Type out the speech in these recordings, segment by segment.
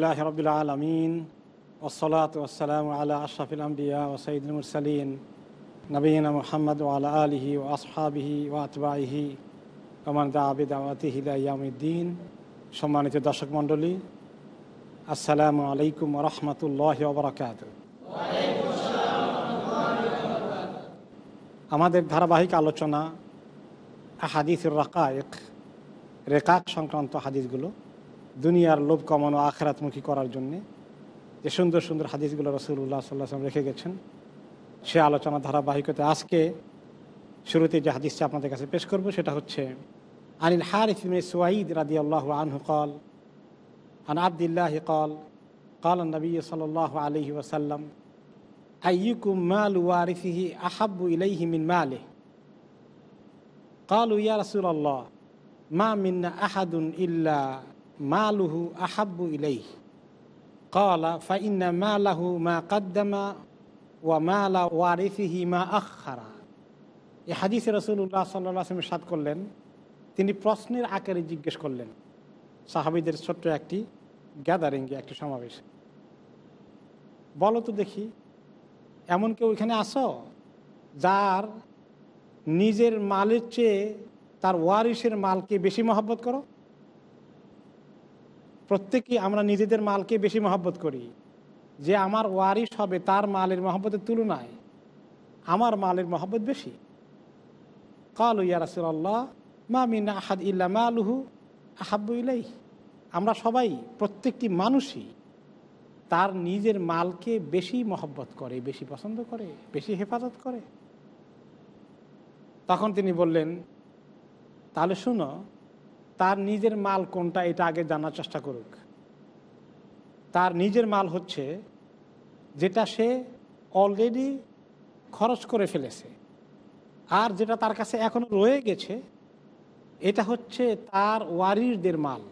আলহামদুলিল্লাহ রবিল আলমিন ওসলাত ওসালাম আল্লাহ আশরাফিল আম্বিয়া ও সঈদুল সালিন মোহাম্মদ আল্লাহ আলহি ও আসহাবিহি ও আবিদ আওয়াতি হিদাইয়ামুদ্দিন সম্মানিত দর্শক মণ্ডলী, আসসালামু আলাইকুম রহমতুল্লাহ ওবরাকাত আমাদের ধারাবাহিক আলোচনা হাদিসুর রাকায়েক, রেকাক সংক্রান্ত হাদিসগুলো। দুনিয়ার লোভ কমানো আখরাতমুখী করার জন্যে যে সুন্দর সুন্দর হাদিসগুলো রসুল্লাহ সাল্লাম রেখে গেছেন সে আলোচনা ধারাবাহিকতা আজকে শুরুতে যে হাদিসটা আপনাদের কাছে পেশ করব সেটা হচ্ছে আনিল হারিফ ইবনে সুয়াইদ রাদি আল্লাহ আনহু কল আন আবদুল্লাহ কল قال النبي صلى الله عليه وسلم أيكم مال وارثه أحب إليه من ماله قالوا يا رسول الله ما منا أحد إلا মা লুহু আহাব্বু ইলাই কলা ফাইন্না মা লাহু মা কাদ্দামা ওয়া মা লা ওয়ারিফিহি মা আখারা এ হাদিসে রসুল্লাহ সাল্লাম সাদ করলেন, তিনি প্রশ্নের আকারে জিজ্ঞেস করলেন। সাহাবিদের ছোট্ট একটি গ্যাদারিংয়ে একটি সমাবেশ। বলো তো দেখি, এমন কেউ ওইখানে আসো যার নিজের মালের চেয়ে তার ওয়ারিসের মালকে বেশি মহব্বত করো? প্রত্যেকেই আমরা নিজেদের মালকে বেশি মহব্বত করি। যে আমার ওয়ারিস হবে, তার মালের মহব্বতের তুলনায় আমার মালের মহব্বত বেশি। কালু, ইয়া রাসুল্লাহ মা মিন আহাদ ইল্লা মালুহু আহাব্বু ইলাই আমরা সবাই প্রত্যেকটি মানুষই তার নিজের মালকে বেশি মহব্বত করে, বেশি পছন্দ করে, বেশি হেফাজত করে। তখন তিনি বললেন, তাহলে শুনো তার নিজের মাল কোনটা, এটা আগে জানার চেষ্টা করুক। তার নিজের মাল হচ্ছে, যেটা সে অলরেডি খরচ করে ফেলেছে। আর যেটা তার কাছে এখনও রয়ে গেছে, এটা হচ্ছে তার ওয়ারিসদের মাল।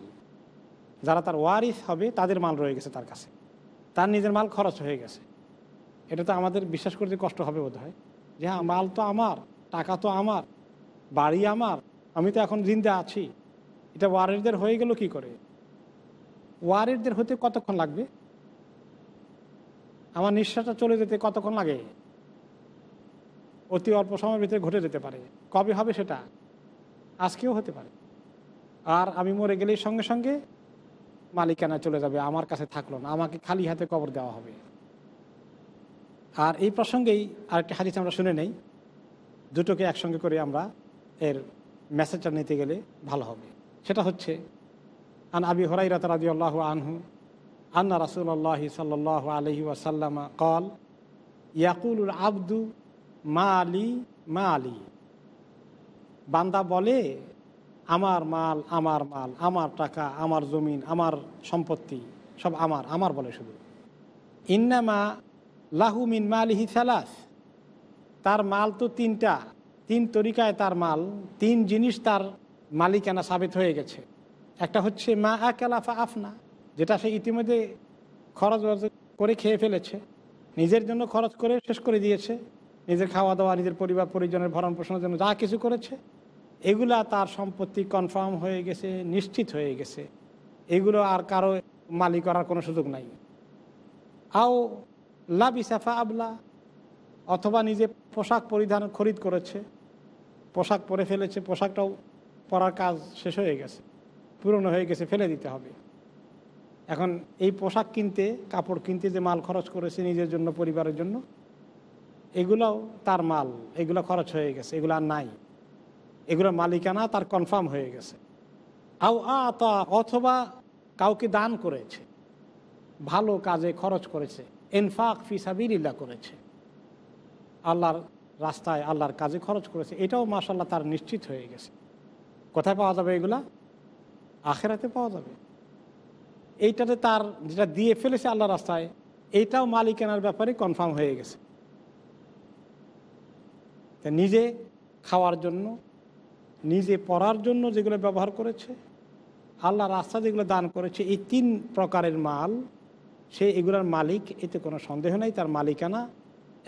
যারা তার ওয়ারিস হবে, তাদের মাল রয়ে গেছে তার কাছে। তার নিজের মাল খরচ হয়ে গেছে। এটা তো আমাদের বিশ্বাস করতে কষ্ট হবে বোধ হয় যে হ্যাঁ মাল তো আমার, টাকা তো আমার, বাড়ি আমার, আমি তো এখন জিন্দা আছি। এটা ওয়ারিসদের হয়ে গেল কি করে? ওয়ারিসদের হতে কতক্ষণ লাগবে? আমার নিঃশ্বাসটা চলে যেতে কতক্ষণ লাগে? অতি অল্প সময়ের ভিতরে ঘটে যেতে পারে। কবে হবে সেটা? আজকেও হতে পারে। আর আমি মরে গেলেই সঙ্গে সঙ্গে মালিকানা চলে যাবে, আমার কাছে থাকল না, আমাকে খালি হাতে কবর দেওয়া হবে। আর এই প্রসঙ্গেই আরেকটি হাদিস আমরা শুনে নেই। দুটোকে একসঙ্গে করে আমরা এর মেসেজটা নিতে গেলে ভালো হবে। সেটা হচ্ছে, আন আবি হরাই রাত রাজি আল্লাহ আনহু, আন্না রাসুল্লাহ সাল্লাহ আলহি ওয়াসাল্লামা কল, ইয়াকুল আব্দু মা আলী মা আলী বান্দা বলে, আমার মাল আমার মাল, আমার টাকা, আমার জমিন, আমার সম্পত্তি সব আমার আমার বলে শুধু। ইন্নামা লাহু মিন মালিহি সালাস। তার মাল তো তিনটা, তিন তরিকায় তার মাল, তিন জিনিস তার মালিকানা সাবিত হয়ে গেছে। একটা হচ্ছে মা আকালাফা আফনা, যেটা সে ইতিমধ্যে খরচ করে খেয়ে ফেলেছে। নিজের জন্য খরচ করে শেষ করে দিয়েছে। নিজের খাওয়া দাওয়া, নিজের পরিবার, পরিজনের ভরণ পোষণের জন্য যা কিছু করেছে, এগুলা তার সম্পত্তি কনফার্ম হয়ে গেছে, নিশ্চিত হয়ে গেছে। এগুলো আর কারও মালিক করার কোনো সুযোগ নাই। আও লাবিসাফা আবলা, অথবা নিজে পোশাক পরিধান, খরিদ করেছে। পোশাক পরে ফেলেছে, পোশাকটাও পরার কাজ শেষ হয়ে গেছে, পুরনো হয়ে গেছে, ফেলে দিতে হবে। এখন এই পোশাক কিনতে, কাপড় কিনতে যে মাল খরচ করেছে নিজের জন্য, পরিবারের জন্য, এগুলোও তার মাল, এগুলো খরচ হয়ে গেছে, এগুলো আর নাই। এগুলোর মালিকানা তার কনফার্ম হয়ে গেছে। আও আ অথবা কাউকে দান করেছে, ভালো কাজে খরচ করেছে, এনফাক ফিসাবিল্লা করেছে। আল্লাহর রাস্তায় আল্লাহর কাজে খরচ করেছে, এটাও মাসাল্লাহ তার নিশ্চিত হয়ে গেছে। কোথায় পাওয়া যাবে এগুলা? আখেরাতে পাওয়া যাবে। এইটাতে তার যেটা দিয়ে ফেলেছে আল্লাহ রাস্তায়, এইটাও মালিকানার ব্যাপারে কনফার্ম হয়ে গেছে। তা নিজে খাওয়ার জন্য, নিজে পড়ার জন্য যেগুলো ব্যবহার করেছে আল্লাহ রাস্তা যেগুলো দান করেছে, এই তিন প্রকারের মাল, সে এগুলোর মালিক, এতে কোনো সন্দেহ নেই, তার মালিকানা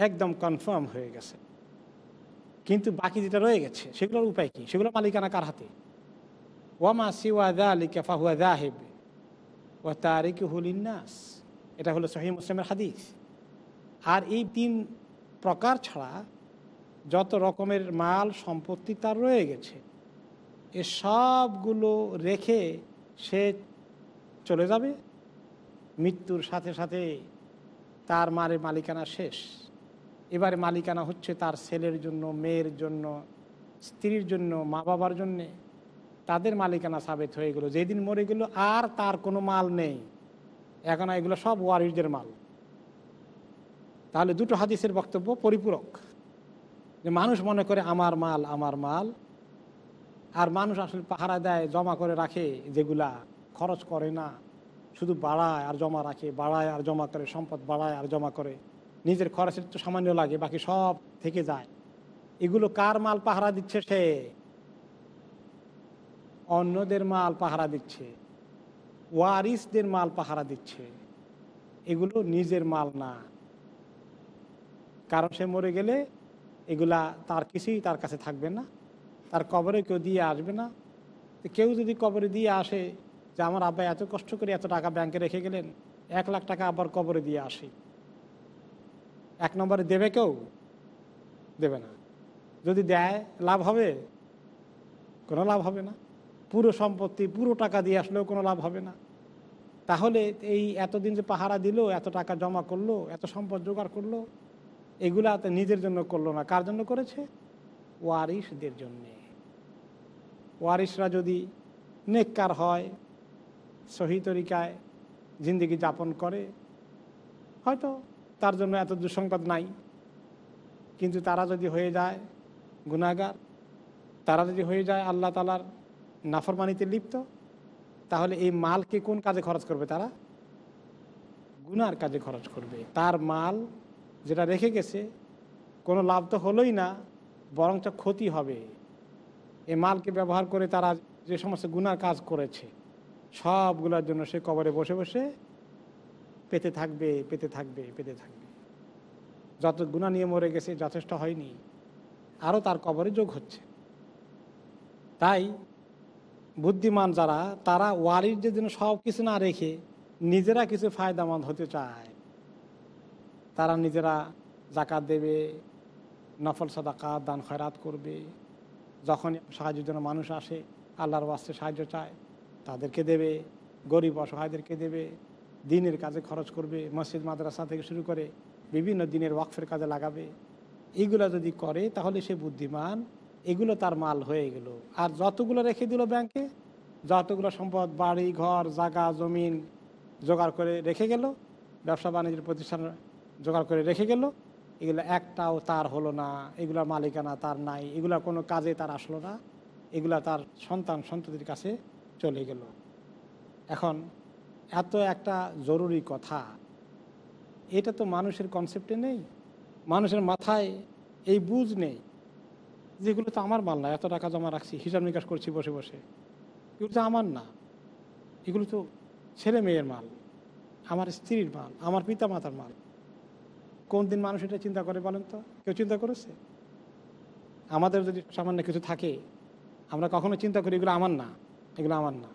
একদম কনফার্ম হয়ে গেছে। কিন্তু বাকি যেটা রয়ে গেছে, সেগুলোর উপায় কি? সেগুলো মালিকানা কার হাতে? ওয়ামা সিওয়া দা আলিকা ফাহুয়া দা হেবে ও তারিক হুলিনাস এটা হলো সহি মুসলিমের হাদিস। আর এই তিন প্রকার ছাড়া যত রকমের মাল সম্পত্তি তার রয়ে গেছে, এ সবগুলো রেখে সে চলে যাবে। মৃত্যুর সাথে সাথে তার মারের মালিকানা শেষ। এবারে মালিকানা হচ্ছে তার ছেলের জন্য, মেয়ের জন্য, স্ত্রীর জন্য মা বাবার জন্যে। তাদের মালিকানা সাবেত হয়ে গেলো। যেদিন মরে গেল, আর তার কোনো মাল নেই। এখন এগুলো সব ওয়ারিসদের মাল। তাহলে দুটো হাদিসের বক্তব্য পরিপূরক। যে মানুষ মনে করে, আমার মাল আমার মাল। আর মানুষ আসলে পাহারা দেয়, জমা করে রাখে যেগুলা খরচ করে না। শুধু বাড়ায় আর জমা রাখে, বাড়ায় আর জমা করে, সম্পদ বাড়ায় আর জমা করে। নিজের খরচের তো সামান্য লাগে, বাকি সব থেকে যায়। এগুলো কার মাল পাহারা দিচ্ছে সে? অন্যদের মাল পাহারা দিচ্ছে। ওয়ারিসদের মাল পাহারা দিচ্ছে। এগুলো নিজের মাল না। কারণ সে মরে গেলে এগুলা তার কিছুই তার কাছে থাকবে না। তার কবরে কেউ দিয়ে আসবে না। কেউ যদি কবরে দিয়ে আসে যে, আমার আব্বা এত কষ্ট করে এত টাকা ব্যাংকে রেখে গেলেন, এক লাখ টাকা আবার কবরে দিয়ে আসি। এক নম্বরে দেবে কেউ? দেবে না। যদি দেয়, লাভ হবে? কোনো লাভ হবে না। পুরো সম্পত্তি, পুরো টাকা দিয়ে আসলেও কোনো লাভ হবে না। তাহলে এই এতদিন যে পাহারা দিল, এত টাকা জমা করল, এত সম্পদ জোগাড় করল, এগুলা নিজের জন্য করল না। কার জন্য করেছে? ওয়ারিসদের জন্যে। ওয়ারিসরা যদি নেককার হয় সহি তরিকায় জিন্দিগি যাপন করে, হয়তো তার জন্য এত দুঃসংবাদ নাই। কিন্তু তারা যদি হয়ে যায় গুণাগার তারা যদি হয়ে যায় আল্লাহ তালার নাফরমানিতে লিপ্ত, তাহলে এই মালকে কোন কাজে খরচ করবে তারা? গুনার কাজে খরচ করবে। তার মাল যেটা রেখে গেছে, কোনো লাভ তো হলোই না, বরঞ্চ ক্ষতি হবে। এই মালকে ব্যবহার করে তারা যে সমস্ত গুনার কাজ করেছে, সবগুলোর জন্য সে কবরে বসে বসে পেতে থাকবে পেতে থাকবে পেতে থাকবে। যত গুণা নিয়ে মরে গেছে, যথেষ্ট হয়নি। আরও তার কবরে যোগ হচ্ছে। তাই বুদ্ধিমান যারা, তারা ওয়ারির যে জন্য সব কিছু না রেখে নিজেরা কিছু ফায়দামন্দ হতে চায়। তারা নিজেরা জাকাত দেবে, নফল সাদাকা, দান খয়রাত করবে। যখন সাহায্যের জন্য মানুষ আসে, আল্লাহর বাস্তে সাহায্য চায়, তাদেরকে দেবে। গরিব অসহায়দেরকে দেবে। দিনের কাজে খরচ করবে, মসজিদ, মাদ্রাসা থেকে শুরু করে বিভিন্ন দিনের ওয়াকফের কাজে লাগাবে। এইগুলো যদি করে, তাহলে সে বুদ্ধিমান, এগুলো তার মাল হয়ে গেল। আর যতগুলো রেখে দিল ব্যাংকে, যতগুলো সম্পদ, বাড়ি, ঘর জাগা জমিন জোগাড় করে রেখে গেল, ব্যবসা, বাণিজ্যের প্রতিষ্ঠান জোগাড় করে রেখে গেল, এগুলো একটাও তার হলো না, এগুলোর মালিকানা তার নাই, এগুলো কোনো কাজে তার আসলো না, এগুলা তার সন্তান, সন্ততির কাছে চলে গেল। এখন এত একটা জরুরি কথা। এটা তো মানুষের কনসেপ্টে নেই। মানুষের মাথায় এই বুঝ নেই। যেগুলো তো আমার মাল না, এত টাকা জমা রাখছি, হিসাব নিকাশ করছি বসে বসে। এগুলো তো আমার না। এগুলো তো ছেলে মেয়ের মাল, আমার স্ত্রীর মাল, আমার পিতা মাতার মাল। কোন দিন মানুষ এটা চিন্তা করে বলেন তো? কেউ চিন্তা করেছে? আমাদের যদি সামান্য কিছু থাকে, আমরা কখনো চিন্তা করি এগুলো আমার না, এগুলো আমার না।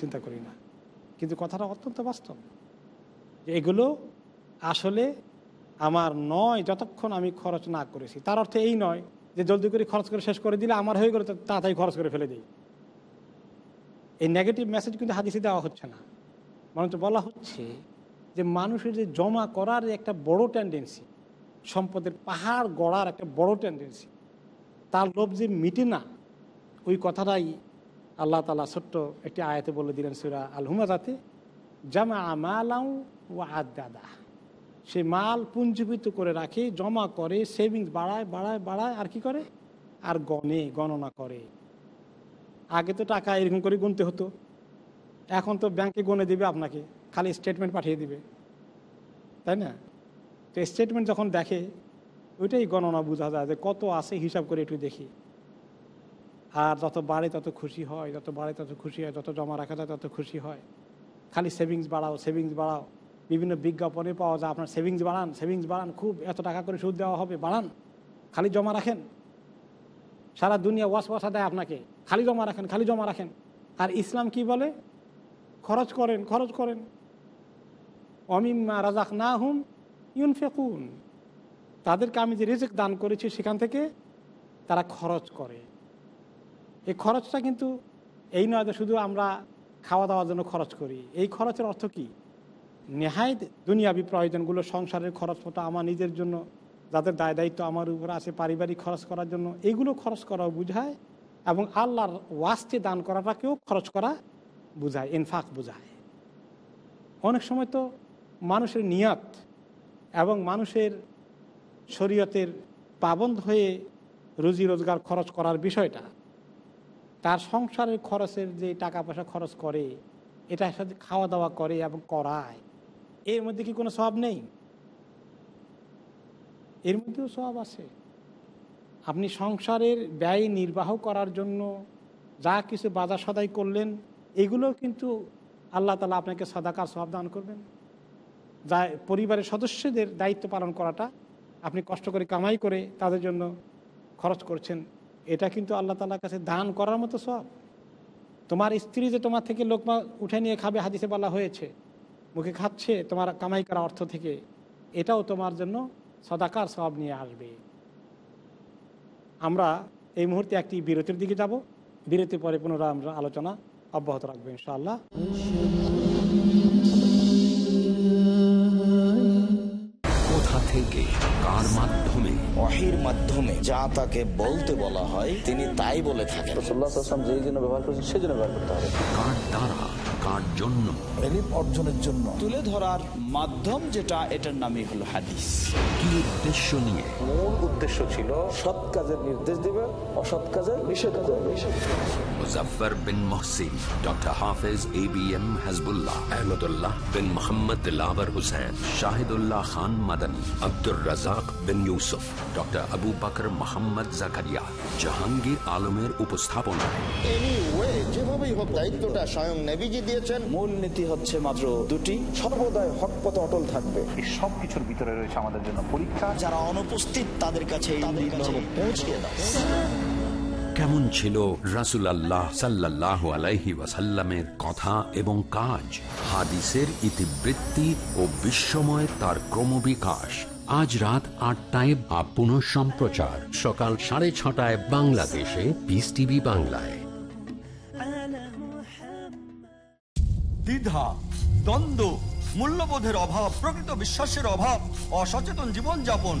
চিন্তা করি না। কিন্তু কথাটা অত্যন্ত বাস্তব। যে এগুলো আসলে আমার নয় যতক্ষণ আমি খরচ না করেছি। তার অর্থ এই নয় যে জলদি করে খরচ করে শেষ করে দিলে আমার হয়ে গেলে তাড়াতাড়ি খরচ করে ফেলে দিই। এই নেগেটিভ মেসেজ কিন্তু হাদিসে দেওয়া হচ্ছে না। বরঞ্চ বলা হচ্ছে যে মানুষের যে জমা করার একটা বড় টেন্ডেন্সি সম্পদের পাহাড় গড়ার একটা বড় টেন্ডেন্সি তার লোভ যে মিটে না, ওই কথাটাই আল্লাহ তালা ছোট্ট একটি আয়াতে বলে দিলেন সুরা আল হুমাজাতে জামা মালাউ ও আদাদা। সে মাল পুঞ্জীবিত করে রাখে, জমা করে সেভিংস বাড়ায় বাড়ায় বাড়ায়, আর কি করে? আর গণে, গণনা করে। আগে তো টাকা এরকম করে গুনতে হতো। এখন তো ব্যাংকে গনে দিবে আপনাকে, খালি স্টেটমেন্ট পাঠিয়ে দিবে। তাই না? তো স্টেটমেন্ট যখন দেখে, ওইটাই গণনা বোঝা যায় যে কত আছে হিসাব করে একটু দেখি। আর যত বাড়ে তত খুশি হয়, যত বাড়ে তত খুশি হয়, যত জমা রাখা যায় তত খুশি হয়। খালি সেভিংস বাড়াও সেভিংস বাড়াও। বিভিন্ন বিজ্ঞাপনে পাওয়া যায়, আপনার সেভিংস বাড়ান সেভিংস বাড়ান, খুব এত টাকা করে সুদ দেওয়া হবে, বাড়ান। খালি জমা রাখেন। সারা দুনিয়া ওয়াশ ওয়াশা দেয় আপনাকে। খালি জমা রাখেন, খালি জমা রাখেন। আর ইসলাম কি বলে? খরচ করেন খরচ করেন। অমিম্মা রাজাক না হুম ইউন ফেকুন তাদেরকে আমি যে রেজেক দান করেছি সেখান থেকে তারা খরচ করে। এই খরচটা কিন্তু এই নয় যে শুধু আমরা খাওয়া দাওয়ার জন্য খরচ করি। এই খরচের অর্থ কী? নেহায় দুনিয়াবি প্রয়োজনগুলো সংসারের খরচপত্র আমার নিজের জন্য, যাদের দায় দায়িত্ব আমার উপর আছে পারিবারিক খরচ করার জন্য এইগুলো খরচ করাও বুঝায় এবং আল্লাহর ওয়াস্তে দান করাটাকেও খরচ করা বুঝায়, ইনফাক বুঝায়। অনেক সময় তো মানুষের নিয়ত এবং মানুষের শরীয়তের পাবন্ধ হয়ে রুজি রোজগার খরচ করার বিষয়টা তার সংসারের খরচের যে টাকা পয়সা খরচ করে এটার সাথে খাওয়া দাওয়া করে এবং করায়, এর মধ্যে কি কোনো সব নেই? এর মধ্যেও স্বভাব আছে। আপনি সংসারের ব্যয় নির্বাহ করার জন্য যা কিছু বাজার সদাই করলেন এগুলো কিন্তু আল্লাহ তালা আপনাকে সদাকার সব দান করবেন। যা পরিবারের সদস্যদের দায়িত্ব পালন করাটা আপনি কষ্ট করে কামাই করে তাদের জন্য খরচ করছেন। এটা কিন্তু আল্লাহ তালার কাছে দান করার মতো সব তোমার স্ত্রী যে তোমার থেকে লোকমা উঠে নিয়ে খাবে, হাদিসে বলা হয়েছে, মুখে খাচ্ছে, তোমার কামাই করা অর্থ থেকে, এটাও তোমার জন্য সদাকার সব নিয়ে আসবে। আমরা এই মুহূর্তে একটি বিরতির দিকে যাব। বিরতির পরে পুনরায় আমরা আলোচনা অব্যাহত রাখব ইনশাআল্লাহ। মাধ্যমে মাধ্যমে যা তাকে বলতে বলা হয় তিনি তাই বলে থাকেন। যেই জন্য ব্যবহার করেছেন সেই জন্য ব্যবহার করতে হবে। কার দ্বারা কার জন্য? এলিম অর্জনের জন্য। তুলে ধরার মাধ্যম যেটা এটার নামই হলো হাদিস। কি উদ্দেশ্য নিয়ে? মূল উদ্দেশ্য ছিল সৎ কাজের নির্দেশ দিবে অসৎ কাজের নিষেধ করবে Muzaffar bin Mohsin doctor Hafez A B M Hazbullah Ahmadullah bin Mohammad Dilabar Hussain Shahidullah Khan Madani Abdur Razzak bin Yusuf doctor Abu Bakr Mohammad Zakaria Jahangir আলমের উপস্থাপনায়। এনিওয়ে যেভাবেই হোক দায়িত্বটা স্বয়ং নেভিজি দিয়েছেন। মূল নীতি হচ্ছে মাত্র দুটি সর্বদাই হক পথে অটল থাকবে। এই সব কিছুর ভিতরে রয়েছে আমাদের জন্য পরীক্ষা। যারা অনুপস্থিত তাদের কাছে পৌঁছিয়ে দাও কেমন ছিল রাসুল আল্লাহ সাল্লাহ আলাইহি ওয়াসাল্লামের কথা এবং কাজ? হাদিসের ইতিবৃত্তি ও বিশ্বময় তার ক্রমবিকাশ। আজ রাত আটটায় বা পুনঃ সম্প্রচার। সকাল সাড়ে ছটায় বাংলাদেশে পিস টিভি বাংলায়। দ্বিধা, দ্বন্দ্ব, মূল্যবোধের অভাব, প্রকৃত বিশ্বাসের অভাব, অসচেতন জীবনযাপন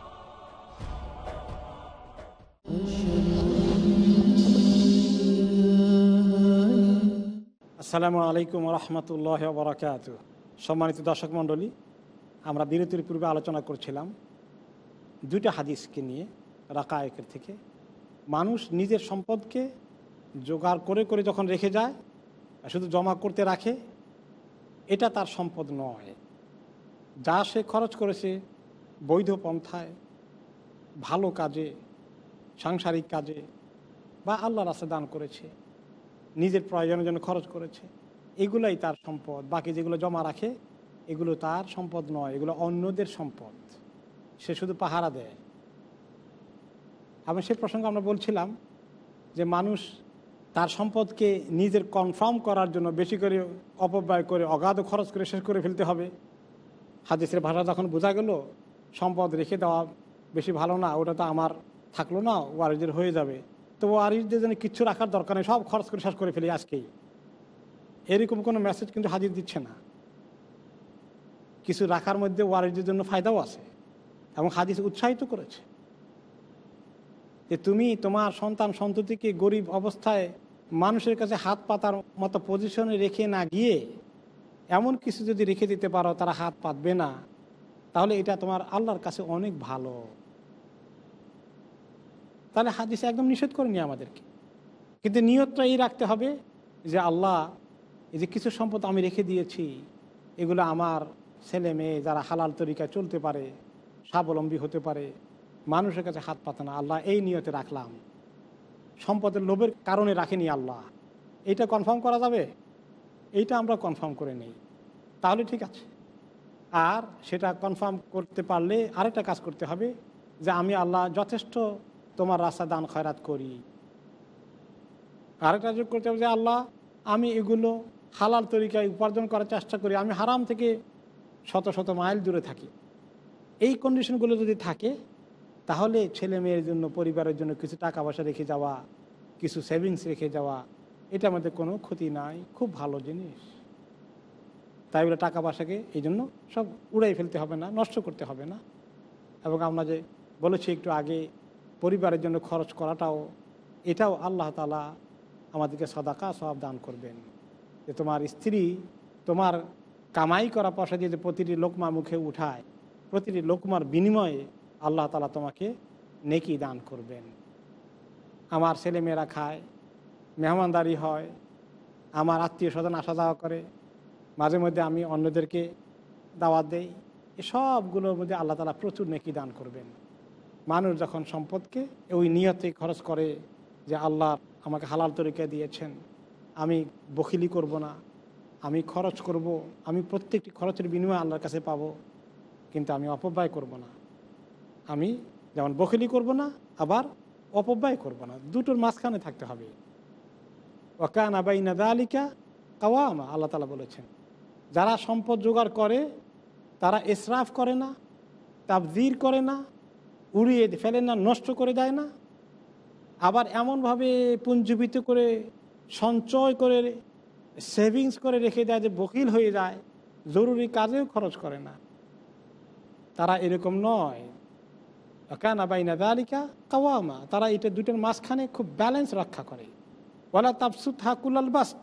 আসসালামু আলাইকুম রহমতুল্লাহ বরাকাত সম্মানিত দর্শক মণ্ডলী, আমরা বিরতির পূর্বে আলোচনা করছিলাম দুইটা হাদিসকে নিয়ে, রাকায়কের থেকে। মানুষ নিজের সম্পদকে জোগাড় করে করে যখন রেখে যায়, শুধু জমা করতে রাখে, এটা তার সম্পদ নয়। যা সে খরচ করেছে বৈধ পন্থায়, ভালো কাজে, সাংসারিক কাজে বা আল্লাহ রাস্তা দান করেছে নিজের প্রয়োজনের জন্য খরচ করেছে। এগুলাই তার সম্পদ। বাকি যেগুলো জমা রাখে, এগুলো তার সম্পদ নয়, এগুলো অন্যদের সম্পদ। সে শুধু পাহারা দেয়। আমি সে প্রসঙ্গে আমরা বলছিলাম যে মানুষ তার সম্পদকে নিজের কনফার্ম করার জন্য বেশি করে অপব্যয় করে, অগাধ খরচ করে শেষ করে ফেলতে হবে। হাদিসের ভাষা যখন বোঝা গেল, সম্পদ রেখে দেওয়া বেশি ভালো না, ওটা তো আমার থাকল না, ওয়ারিজের হয়ে যাবে। তো ওয়ারিজদের জন্য কিচ্ছু রাখার দরকার নেই, সব খরচ করে শেষ করে ফেলি আজকেই। এরকম কোনো মেসেজ কিন্তু হাজির দিচ্ছে না। কিছু রাখার মধ্যে ওয়ারিজের জন্য ফায়দাও আছে এবং হাদিস উৎসাহিত করেছে। যে তুমি তোমার সন্তান সন্ততিকে গরিব অবস্থায় মানুষের কাছে হাত পাতার মতো পজিশনে রেখে না গিয়ে এমন কিছু যদি রেখে দিতে পারো, তারা হাত পাতবে না, তাহলে এটা তোমার আল্লাহর কাছে অনেক ভালো। তাহলে হাদিসে একদম নিষেধ করেনি আমাদেরকে। কিন্তু নিয়তটা এই রাখতে হবে যে আল্লাহ, এই যে কিছু সম্পদ আমি রেখে দিয়েছি, এগুলো আমার ছেলে মেয়ে যারা হালাল তরিকায় চলতে পারে, স্বাবলম্বী হতে পারে, মানুষের কাছে হাত পাতে না। আল্লাহ এই নিয়তে রাখলাম। সম্পদের লোভের কারণে রাখেনি আল্লাহ। এইটা কনফার্ম করা যাবে? এইটা আমরা কনফার্ম করে নেই। তাহলে ঠিক আছে। আর সেটা কনফার্ম করতে পারলে আরেকটা কাজ করতে হবে যে আমি আল্লাহ যথেষ্ট তোমার রাস্তা দান, খয়রাত করি। আরেকটা যোগ করতে হবে যে, আল্লাহ, আমি এগুলো হালাল তরিকায় উপার্জন করার চেষ্টা করি। আমি হারাম থেকে শত শত মাইল দূরে থাকি। এই কন্ডিশনগুলো যদি থাকে, তাহলে ছেলে মেয়ের জন্য, পরিবারের জন্য কিছু টাকা পয়সা রেখে যাওয়া, কিছু সেভিংস রেখে যাওয়া, এটা আমাদের কোনো ক্ষতি নাই। খুব ভালো জিনিস। তাই বলে টাকা পয়সাকে এই জন্য সব উড়াই ফেলতে হবে না, নষ্ট করতে হবে না। এবং আমরা যে বলেছি একটু আগে পরিবারের জন্য খরচ করাটাও, এটাও আল্লাহ তালা আমাদেরকে সদাকা সব দান করবেন। যে তোমার স্ত্রী তোমার কামাই করা পয়সা দিয়ে যে প্রতিটি লোকমা মুখে উঠায়, প্রতিটি লোকমার বিনিময়ে আল্লাহ তালা তোমাকে নেকি দান করবেন। আমার ছেলেমেয়েরা খায়, মেহমানদারি হয়, আমার আত্মীয় স্বজন আসা যাওয়া করে, মাঝে মধ্যে আমি অন্যদেরকে দাওয়াত দেই, এসবগুলোর মধ্যে আল্লাহ তালা প্রচুর নেকি দান করবেন। মানুষ যখন সম্পদকে ওই নিয়তে খরচ করে যে আল্লাহ আমাকে হালাল তরিকা দিয়েছেন, আমি বকিলি করব না, আমি খরচ করব, আমি প্রত্যেকটি খরচের বিনিময়ে আল্লাহর কাছে পাবো, কিন্তু আমি অপব্যয় করব না। আমি যেমন বকিলি করব না, আবার অপব্যয় করব না। দুটোর মাঝখানে থাকতে হবে। ওকান আবাইনা দালিকা কাওয়ামা, আল্লাহ তালা বলেছেন, যারা সম্পদ জোগাড় করে, তারা এসরাফ করে না তাবজির করে না উড়িয়ে ফেলে না, নষ্ট করে দেয় না। আবার এমনভাবে পুঞ্জীবিত করে, সঞ্চয় করে সেভিংস করে রেখে দেয় যে বকিল হয়ে যায়, জরুরি কাজেও খরচ করে না। তারা এরকম নয়। কানা বাইনা দালিকা কাওয়ামা। তারা এটা দুটোর মাঝখানে খুব ব্যালেন্স রক্ষা করে। ওলা তাপসুত হাকুলাল বাস্ত।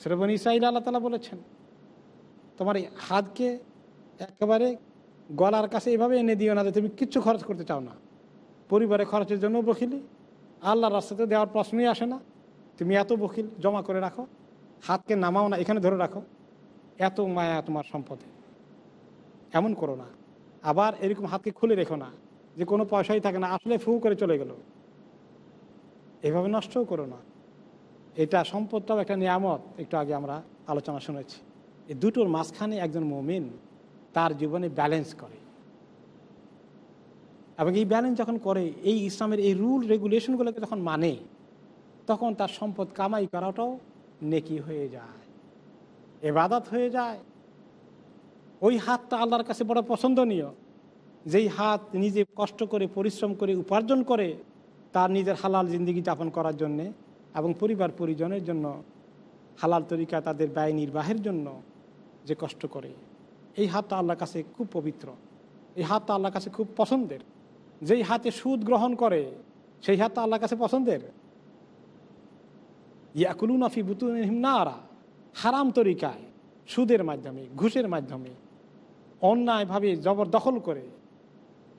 শ্রবণ ইসাইল আল্লাহ তালা বলেছেন, তোমার এই হাতকে একেবারে গলার কাছে এভাবে এনে দিও না যে তুমি কিচ্ছু খরচ করতে চাও না। পরিবারে খরচের জন্য বকিলি। আল্লাহর রাস্তাতে দেওয়ার প্রশ্নই আসে না। তুমি এত বকিল, জমা করে রাখো। হাতকে নামাও না, এখানে ধরে রাখো। এত মায়া তোমার সম্পদে। এমন করো না। আবার এরকম হাতকে খুলে রেখো না যে কোনো পয়সাই থাকে না। আসলে ফু করে চলে গেল। এভাবে নষ্টও করো না। এটা সম্পদটাও একটা নিয়ামত। একটু আগে আমরা আলোচনা শুনেছি। এই দুটোর মাঝখানে একজন মমিন তার জীবনে ব্যালেন্স করে। এবং এই ব্যালেন্স যখন করে, এই ইসলামের এই রুল রেগুলেশনগুলোকে যখন মানে তখন তার সম্পদ কামাই করাটাও নেকি হয়ে যায়, এবাদত হয়ে যায়। ওই হাতটা আল্লাহর কাছে বড় পছন্দনীয়। যেই হাত নিজে কষ্ট করে, পরিশ্রম করে, উপার্জন করে, তার নিজের হালাল জিন্দগি যাপন করার জন্যে এবং পরিবার পরিজনের জন্য হালাল তরিকা তাদের ব্যয় নির্বাহের জন্য যে কষ্ট করে। এই হাতটা আল্লাহর কাছে খুব পবিত্র। এই হাতটা আল্লাহর কাছে খুব পছন্দের। যেই হাতে সুদ গ্রহণ করে, সেই হাতটা আল্লাহর কাছে পছন্দের। ইয়াকুলু নাফি বুতুনিহিম নারা। হারাম তরিকায়, সুদের মাধ্যমে, ঘুষের মাধ্যমে, অন্যায়ভাবে জবরদখল করে,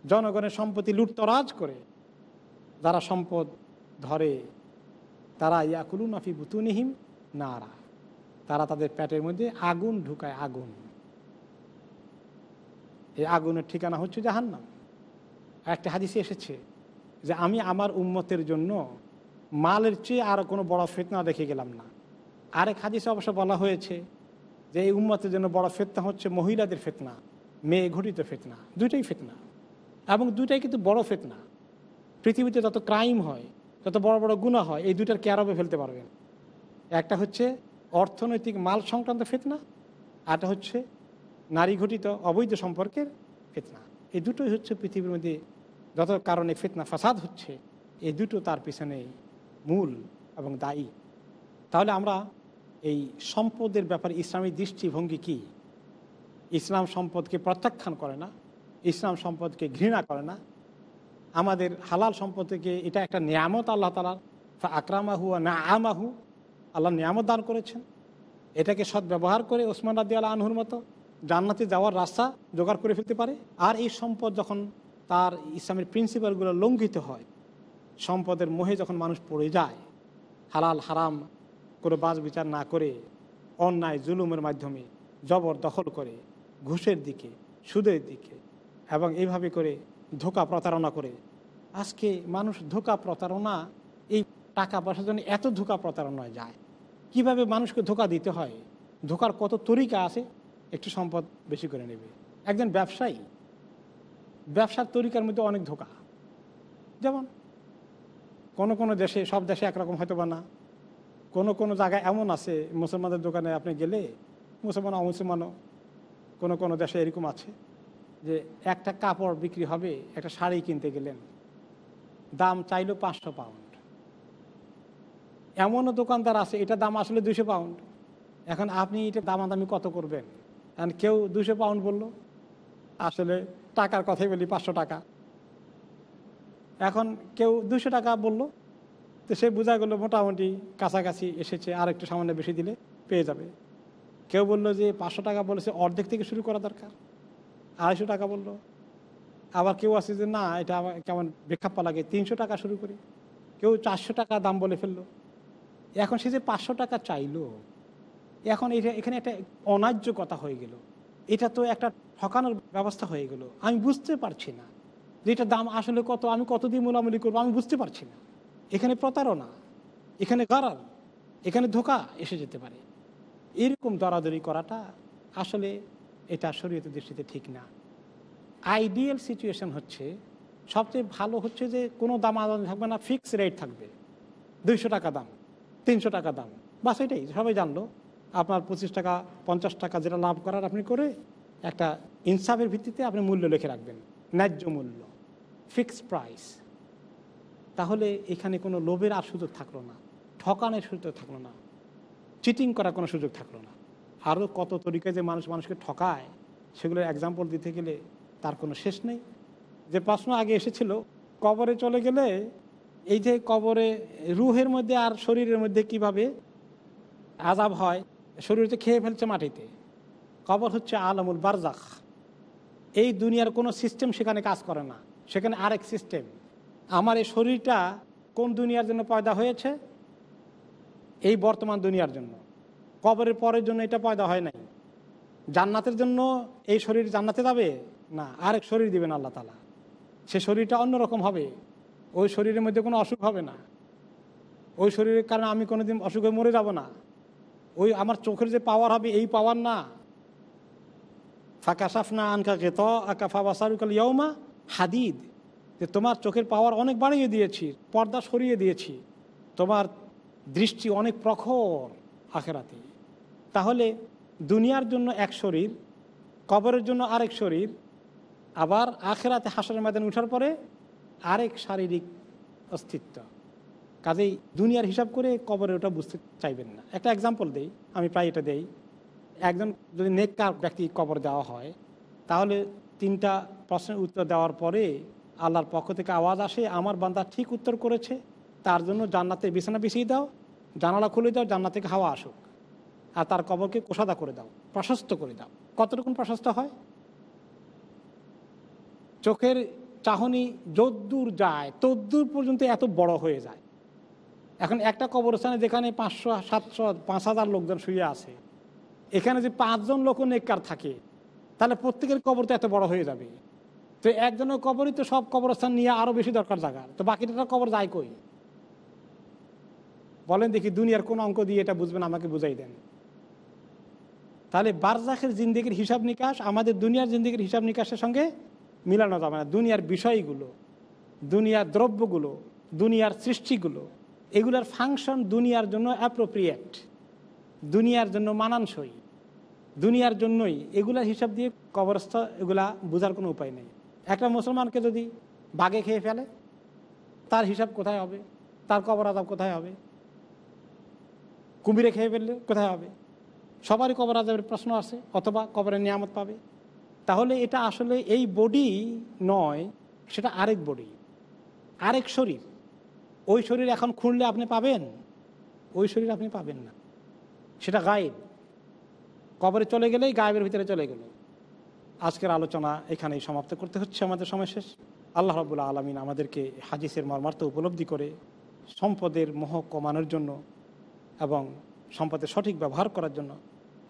জনগণের সম্পত্তি লুটতরাজ করে, যারা সম্পদ ধরে, তারা ইয়াকুলু নাফি বুতুনিহিম নারা। তারা তাদের পেটের মধ্যে আগুন ঢুকায় আগুন। এই আগুনের ঠিকানা হচ্ছে জাহান্নাম। একটা হাদিসে এসেছে যে আমি আমার উম্মতের জন্য মালের চেয়ে আর কোনো বড় ফেতনা দেখে গেলাম না। আরেক হাদিসে অবশ্য বলা হয়েছে যে এই উম্মতের জন্য বড় ফেতনা হচ্ছে মহিলাদের ফেতনা, মেয়ে ঘটিত ফেতনা, দুইটাই ফেতনা। এবং দুইটাই কিন্তু বড় ফেতনা। পৃথিবীতে যত ক্রাইম হয়, যত বড় বড় গুণা হয়, এই দুইটার ক্যারবে ফেলতে পারবেন একটা হচ্ছে অর্থনৈতিক মাল সংক্রান্ত ফেতনা আরটা হচ্ছে নারী ঘটিত অবৈধ সম্পর্কের ফেতনা। এই দুটোই হচ্ছে পৃথিবীর মধ্যে যত কারণে ফেতনা, ফাসাদ হচ্ছে, এই দুটো তার পিছনে মূল এবং দায়ী। তাহলে আমরা এই সম্পদের ব্যাপারে ইসলামী দৃষ্টিভঙ্গি কি? ইসলাম সম্পদকে প্রত্যাখ্যান করে না, ইসলাম সম্পদকে ঘৃণা করে না। আমাদের হালাল সম্পদকে এটা একটা নিয়ামত আল্লাহ তালার আকরামাহু না আমাহু আল্লাহ নিয়ামত দান করেছেন। এটাকে সদ্ব্যবহার করে ওসমান রাদি আল্লাহ আনহুর মতো জান্নাতে যাওয়ার রাস্তা জোগাড় করে ফেলতে পারে। আর এই সম্পদ যখন তার ইসলামের প্রিন্সিপালগুলো লঙ্ঘিত হয়, সম্পদের মোহে যখন মানুষ পড়ে যায়, হালাল, হারাম করে বাজ বিচার না করে, অন্যায়, জুলুমের মাধ্যমে জবর দখল করে, ঘুষের দিকে, সুদের দিকে এবং এইভাবে করে ধোকা প্রতারণা করে, আজকে মানুষ ধোকা প্রতারণা, এই টাকা পয়সার জন্য এত ধোকা প্রতারণায় যায়। কীভাবে মানুষকে ধোকা দিতে হয়? ধোকার কত তরিকা আছে? একটু সম্পদ বেশি করে নেবে। একজন ব্যবসায়ী, ব্যবসার তরিকার মধ্যে অনেক ধোকা। যেমন, কোনো কোনো দেশে, সব দেশে একরকম হয়তো বা না। কোনো কোনো জায়গায় এমন আছে, মুসলমানদের দোকানে আপনি গেলে, মুসলমান অমুসলমানও কোনো কোনো দেশে এরকম আছে যে একটা কাপড় বিক্রি হবে, একটা শাড়ি কিনতে গেলেন, দাম চাইলো পাঁচশো পাউন্ড। এমনও দোকানদার আছে, এটা দাম আসলে দুশো পাউন্ড। এখন আপনি এটা দামাদামি কত করবেন? কারণ কেউ দুশো পাউন্ড বলল, আসলে টাকার কথাই বলি, পাঁচশো টাকা। এখন কেউ দুশো টাকা বলল, তো সে বোঝা গেলো মোটামুটি কাছাকাছি এসেছে, আর একটু সামান্য বেশি দিলে পেয়ে যাবে। কেউ বলল যে পাঁচশো টাকা বলেছে, অর্ধেক থেকে শুরু করা দরকার। আড়াইশো টাকা বলল। আবার কেউ আছে যে, না, এটা আমার কেমন বেখাপ্পা লাগে, তিনশো টাকা শুরু করি। কেউ চারশো টাকা দাম বলে ফেলল। এখন সে যে পাঁচশো টাকা চাইলো এখন এটা, এখানে একটা অন্যায্য কথা হয়ে গেল। এটা তো একটা ঠকানোর ব্যবস্থা হয়ে গেল। আমি বুঝতে পারছি না যে এটার দাম আসলে কত, আমি কত দিয়ে মোলামুলি করব, আমি বুঝতে পারছি না। এখানে প্রতারণা, এখানে গারাল, এখানে ধোকা এসে যেতে পারে। এরকম দরাদরি করাটা আসলে এটা শরীয়তের দৃষ্টিতে ঠিক না। আইডিয়াল সিচুয়েশন হচ্ছে, সবচেয়ে ভালো হচ্ছে যে কোনো দাম আদান থাকবে না ফিক্স রেট থাকবে। দুইশো টাকা দাম, তিনশো টাকা দাম, বাস এটাই, সবাই জানলো। আপনার পঁচিশ টাকা, পঞ্চাশ টাকা যেটা লাভ করার আপনি করে একটা ইনসাফের ভিত্তিতে আপনি মূল্য লিখে রাখবেন, ন্যায্য মূল্য ফিক্স প্রাইস তাহলে এখানে কোনো লোভের আর সুযোগ থাকল না, ঠকানোর সুযোগ থাকল না চিটিং করার কোনো সুযোগ থাকল না। আরও কত তরিকায় যে মানুষ মানুষকে ঠকায় সেগুলোর এক্সাম্পল দিতে গেলে তার কোনো শেষ নেই। যে প্রশ্ন আগে এসেছিল, কবরে চলে গেলে এই যে কবরে রুহের মধ্যে আর শরীরের মধ্যে কীভাবে আজাব হয় শরীরতে খেয়ে ফেলছে মাটিতে। কবর হচ্ছে আলমুল বারজাক এই দুনিয়ার কোনো সিস্টেম সেখানে কাজ করে না। সেখানে আরেক সিস্টেম আমার এই শরীরটা কোন দুনিয়ার জন্য পয়দা হয়েছে? এই বর্তমান দুনিয়ার জন্য। কবরের পরের জন্য এটা পয়দা হয় নাই। জান্নাতের জন্য এই শরীর জান্নাতে যাবে? না, আরেক শরীর দিবেন আল্লাহ তালা সে শরীরটা অন্যরকম হবে। ওই শরীরের মধ্যে কোনো অসুখ হবে না। ওই শরীরের কারণে আমি কোনোদিন অসুখে মরে যাব না। ওই আমার চোখের যে পাওয়ার হবে, এই পাওয়ার না। ফাঁকা সাফনা আনকা কে তো আকা ফাবাসারুকাল ইয়মা হাদিদ। যে তোমার চোখের পাওয়ার অনেক বাড়িয়ে দিয়েছি, পর্দা সরিয়ে দিয়েছি। তোমার দৃষ্টি অনেক প্রখর আখেরাতে। তাহলে দুনিয়ার জন্য এক শরীর, কবরের জন্য আরেক শরীর, আবার আখেরাতে হাসরের ময়দানে উঠার পরে আরেক শারীরিক অস্তিত্ব। কাজেই দুনিয়ার হিসাব করে কবরে ওটা বুঝতে চাইবেন না। একটা এক্সাম্পল দেই, আমি প্রায় এটা দেই। একজন যদি নেককার ব্যক্তি কবর দেওয়া হয়, তাহলে তিনটা প্রশ্নের উত্তর দেওয়ার পরে আল্লাহর পক্ষ থেকে আওয়াজ আসে, আমার বান্দা ঠিক উত্তর করেছে, তার জন্য জান্নাতে বিছানা বিছিয়ে দাও, জানালা খুলে দাও, জান্নাত থেকে হাওয়া আসুক। আর তার কবরকে কোষাদা করে দাও, প্রশস্ত করে দাও। কতটুকু প্রশস্ত হয়? চোখের চাহনি যদ্দূর যায়, তদ্দূর পর্যন্ত এত বড় হয়ে যায়। এখন একটা কবরস্থানে যেখানে পাঁচশো, সাতশো, পাঁচ হাজার লোকজন শুয়ে আছে, এখানে যে পাঁচজন লোক নেককার থাকে, তাহলে প্রত্যেকের কবর তো এত বড় হয়ে যাবে। তো একজনের কবরই তো সব কবরস্থান নিয়ে আরও বেশি দরকার জায়গার তো বাকিটা কবর যায় কই? বলেন দেখি দুনিয়ার কোন অঙ্ক দিয়ে এটা বুঝবেন, আমাকে বুঝাই দেন। তাহলে বারজাখের জিন্দিগির হিসাব নিকাশ, আমাদের দুনিয়ার জিন্দিগির হিসাব নিকাশের সঙ্গে মিলানো যাবে না। দুনিয়ার বিষয়গুলো, দুনিয়ার দ্রব্যগুলো, দুনিয়ার সৃষ্টিগুলো এগুলার ফাংশন দুনিয়ার জন্য অ্যাপ্রোপ্রিয়েট দুনিয়ার জন্য মানানসই, দুনিয়ার জন্যই এগুলার হিসাব দিয়ে কবরস্থ এগুলা বোঝার কোনো উপায় নেই। একটা মুসলমানকে যদি বাগে খেয়ে ফেলে, তার হিসাব কোথায় হবে? তার কবর আজাব কোথায় হবে? কুমিরে খেয়ে ফেললে কোথায় হবে? সবারই কবর আজাবের প্রশ্ন আছে, অথবা কবরের নিয়ামত পাবে। তাহলে এটা আসলে এই বডি নয়, সেটা আরেক বডি আরেক শরীর। ওই শরীর এখন খুঁড়লে আপনি পাবেন, ওই শরীর আপনি পাবেন না। সেটা গায়েব। কবরে চলে গেলেই গায়েবের ভিতরে চলে গেল। আজকের আলোচনা এখানেই সমাপ্ত করতে হচ্ছে আমাদের সময় শেষ। আল্লাহ রবুল্লা আলমিন আমাদেরকে হাদিসের মর্মার্থ উপলব্ধি করে সম্পদের মোহ কমানোর জন্য এবং সম্পদের সঠিক ব্যবহার করার জন্য,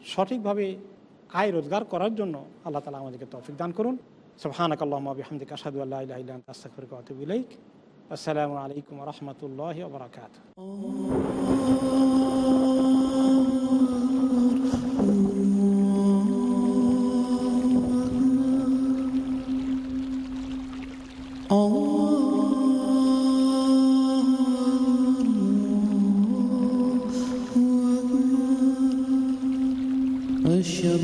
সঠিকভাবে আয় রোজগার করার জন্য আল্লাহ তালা আমাদেরকে তৌফিক দান করুন। সবহানাক আল্লাহ হামদিক আসাদু আল্লাহ والسلام عليكم ورحمة الله وبركاته. أشهد